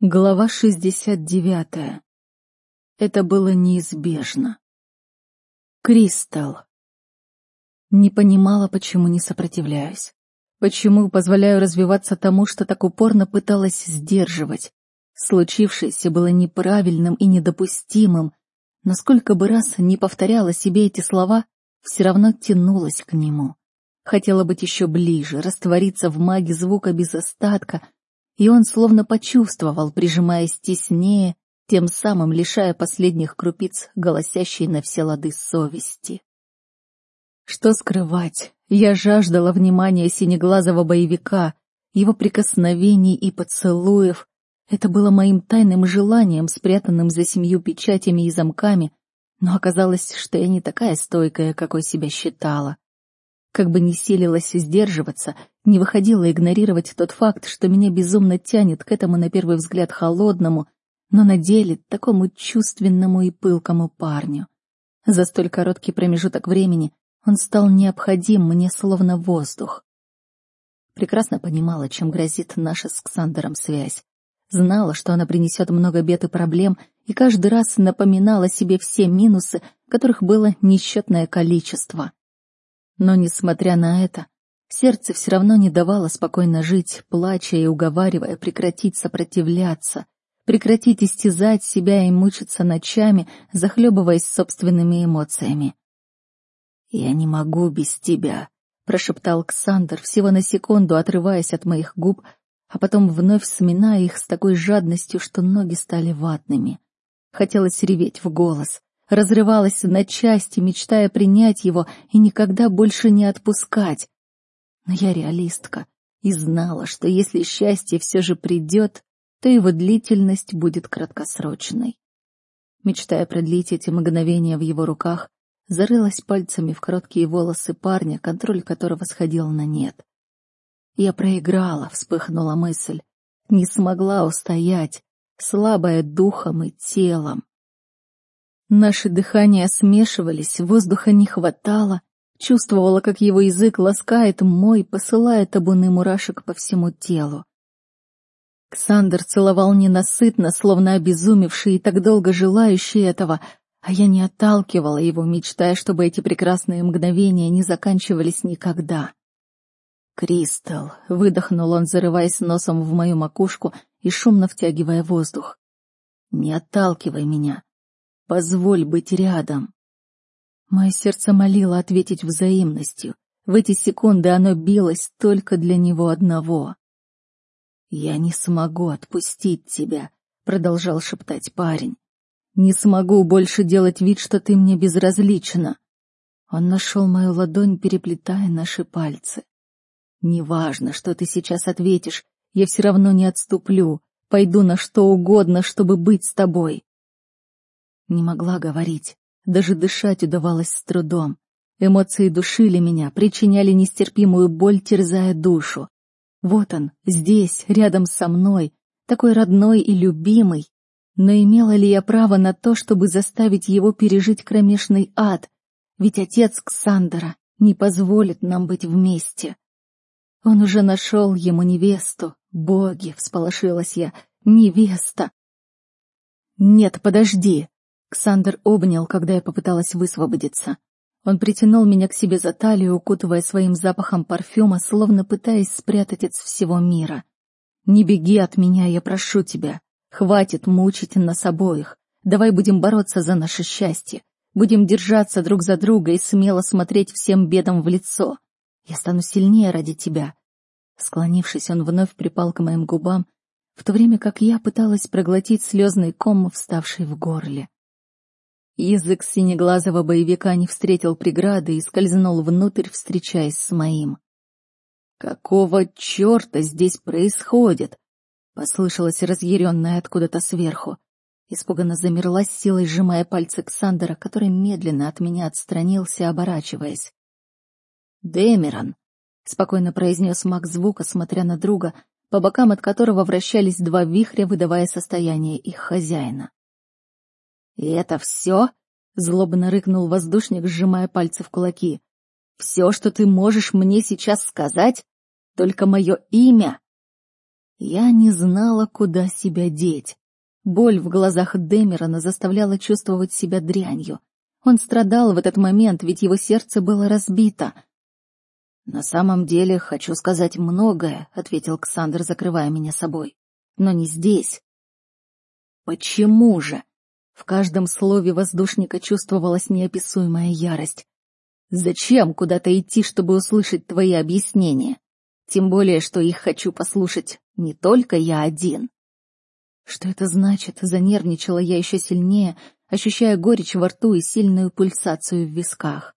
Глава 69. Это было неизбежно. Кристал. Не понимала, почему не сопротивляюсь. Почему позволяю развиваться тому, что так упорно пыталась сдерживать. Случившееся было неправильным и недопустимым, но сколько бы раз не повторяла себе эти слова, все равно тянулась к нему. Хотела быть еще ближе, раствориться в маге звука без остатка — и он словно почувствовал, прижимаясь теснее, тем самым лишая последних крупиц, голосящей на все лады совести. Что скрывать, я жаждала внимания синеглазого боевика, его прикосновений и поцелуев. Это было моим тайным желанием, спрятанным за семью печатями и замками, но оказалось, что я не такая стойкая, какой себя считала. Как бы ни силилась сдерживаться, не выходила игнорировать тот факт, что меня безумно тянет к этому на первый взгляд холодному, но на деле такому чувственному и пылкому парню. За столь короткий промежуток времени он стал необходим мне словно воздух. Прекрасно понимала, чем грозит наша с Ксандером связь. Знала, что она принесет много бед и проблем, и каждый раз напоминала себе все минусы, которых было несчетное количество. Но, несмотря на это, сердце все равно не давало спокойно жить, плача и уговаривая прекратить сопротивляться, прекратить истязать себя и мучиться ночами, захлебываясь собственными эмоциями. «Я не могу без тебя», — прошептал Ксандр, всего на секунду отрываясь от моих губ, а потом вновь сминая их с такой жадностью, что ноги стали ватными. Хотелось реветь в голос, разрывалась на части, мечтая принять его и никогда больше не отпускать. Но я реалистка и знала, что если счастье все же придет, то его длительность будет краткосрочной. Мечтая продлить эти мгновения в его руках, зарылась пальцами в короткие волосы парня, контроль которого сходил на нет. Я проиграла, вспыхнула мысль. Не смогла устоять, слабая духом и телом. Наши дыхания смешивались, воздуха не хватало. Чувствовала, как его язык ласкает мой, посылая табуны мурашек по всему телу. Ксандр целовал ненасытно, словно обезумевший и так долго желающий этого, а я не отталкивала его, мечтая, чтобы эти прекрасные мгновения не заканчивались никогда. «Кристал», — выдохнул он, зарываясь носом в мою макушку и шумно втягивая воздух. «Не отталкивай меня. Позволь быть рядом. Мое сердце молило ответить взаимностью. В эти секунды оно билось только для него одного. «Я не смогу отпустить тебя», — продолжал шептать парень. «Не смогу больше делать вид, что ты мне безразлична». Он нашел мою ладонь, переплетая наши пальцы. «Неважно, что ты сейчас ответишь, я все равно не отступлю, пойду на что угодно, чтобы быть с тобой». Не могла говорить, даже дышать удавалось с трудом. Эмоции душили меня, причиняли нестерпимую боль, терзая душу. Вот он, здесь, рядом со мной, такой родной и любимый. Но имела ли я право на то, чтобы заставить его пережить кромешный ад? Ведь отец Ксандера не позволит нам быть вместе. Он уже нашел ему невесту. Боги, всполошилась я, невеста. Нет, подожди. Ксандр обнял, когда я попыталась высвободиться. Он притянул меня к себе за талию, укутывая своим запахом парфюма, словно пытаясь спрятать от всего мира. «Не беги от меня, я прошу тебя. Хватит мучить нас обоих. Давай будем бороться за наше счастье. Будем держаться друг за друга и смело смотреть всем бедам в лицо. Я стану сильнее ради тебя». Склонившись, он вновь припал к моим губам, в то время как я пыталась проглотить слезный ком, вставший в горле. Язык синеглазого боевика не встретил преграды и скользнул внутрь, встречаясь с моим. «Какого черта здесь происходит?» — послышалось разъяренное откуда-то сверху. Испуганно замерла с силой, сжимая пальцы Ксандера, который медленно от меня отстранился, оборачиваясь. «Дэмерон», — спокойно произнес маг звука, смотря на друга, по бокам от которого вращались два вихря, выдавая состояние их хозяина. «И это все?» — злобно рыкнул воздушник, сжимая пальцы в кулаки. «Все, что ты можешь мне сейчас сказать? Только мое имя?» Я не знала, куда себя деть. Боль в глазах Дэмерона заставляла чувствовать себя дрянью. Он страдал в этот момент, ведь его сердце было разбито. «На самом деле хочу сказать многое», — ответил Ксандр, закрывая меня собой. «Но не здесь». «Почему же?» В каждом слове воздушника чувствовалась неописуемая ярость. «Зачем куда-то идти, чтобы услышать твои объяснения? Тем более, что их хочу послушать не только я один». Что это значит? Занервничала я еще сильнее, ощущая горечь во рту и сильную пульсацию в висках.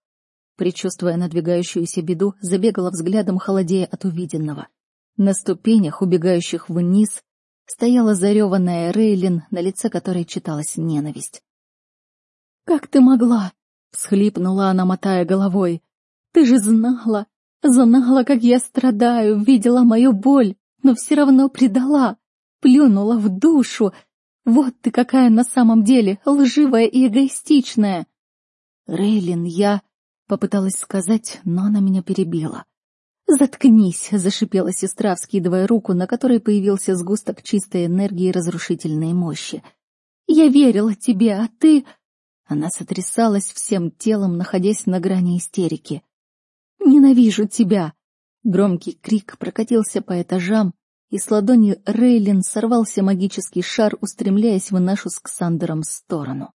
Причувствуя надвигающуюся беду, забегала взглядом, холодея от увиденного. На ступенях, убегающих вниз, стояла зареванная Рейлин, на лице которой читалась ненависть. «Как ты могла?» — всхлипнула она, мотая головой. «Ты же знала, знала, как я страдаю, видела мою боль, но все равно предала, плюнула в душу. Вот ты какая на самом деле, лживая и эгоистичная!» «Рейлин, я...» — попыталась сказать, но она меня перебила. «Заткнись!» — зашипела сестра, вскидывая руку, на которой появился сгусток чистой энергии и разрушительной мощи. «Я верила тебе, а ты...» Она сотрясалась всем телом, находясь на грани истерики. «Ненавижу тебя!» Громкий крик прокатился по этажам, и с ладони Рейлин сорвался магический шар, устремляясь в нашу с Ксандером сторону.